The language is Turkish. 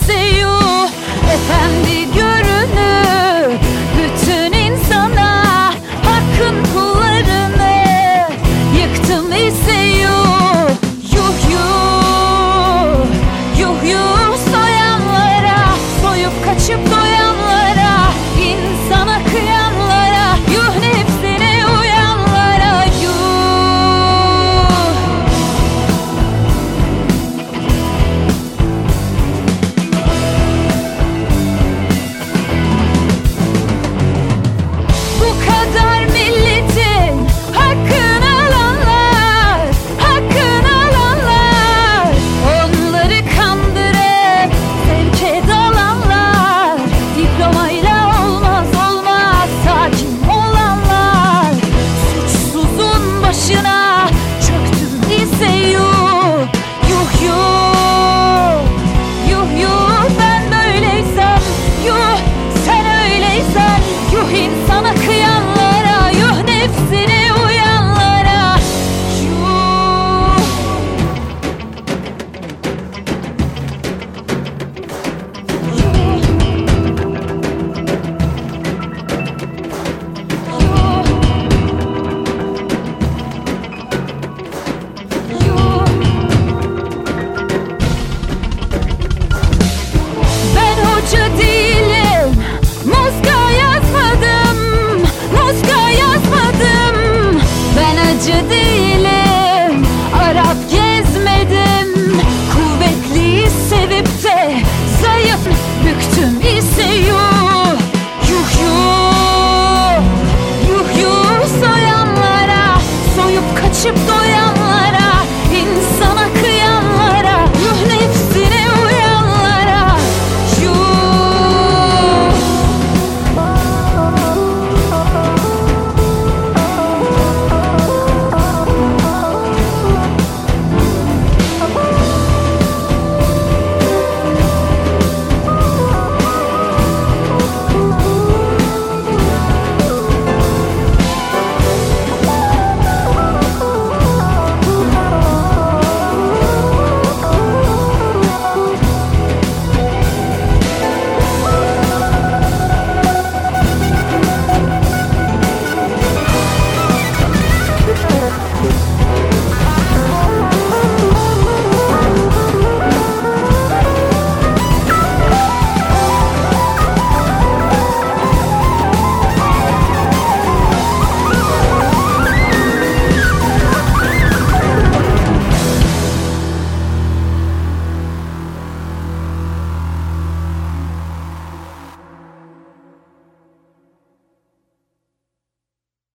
istiyor Efendi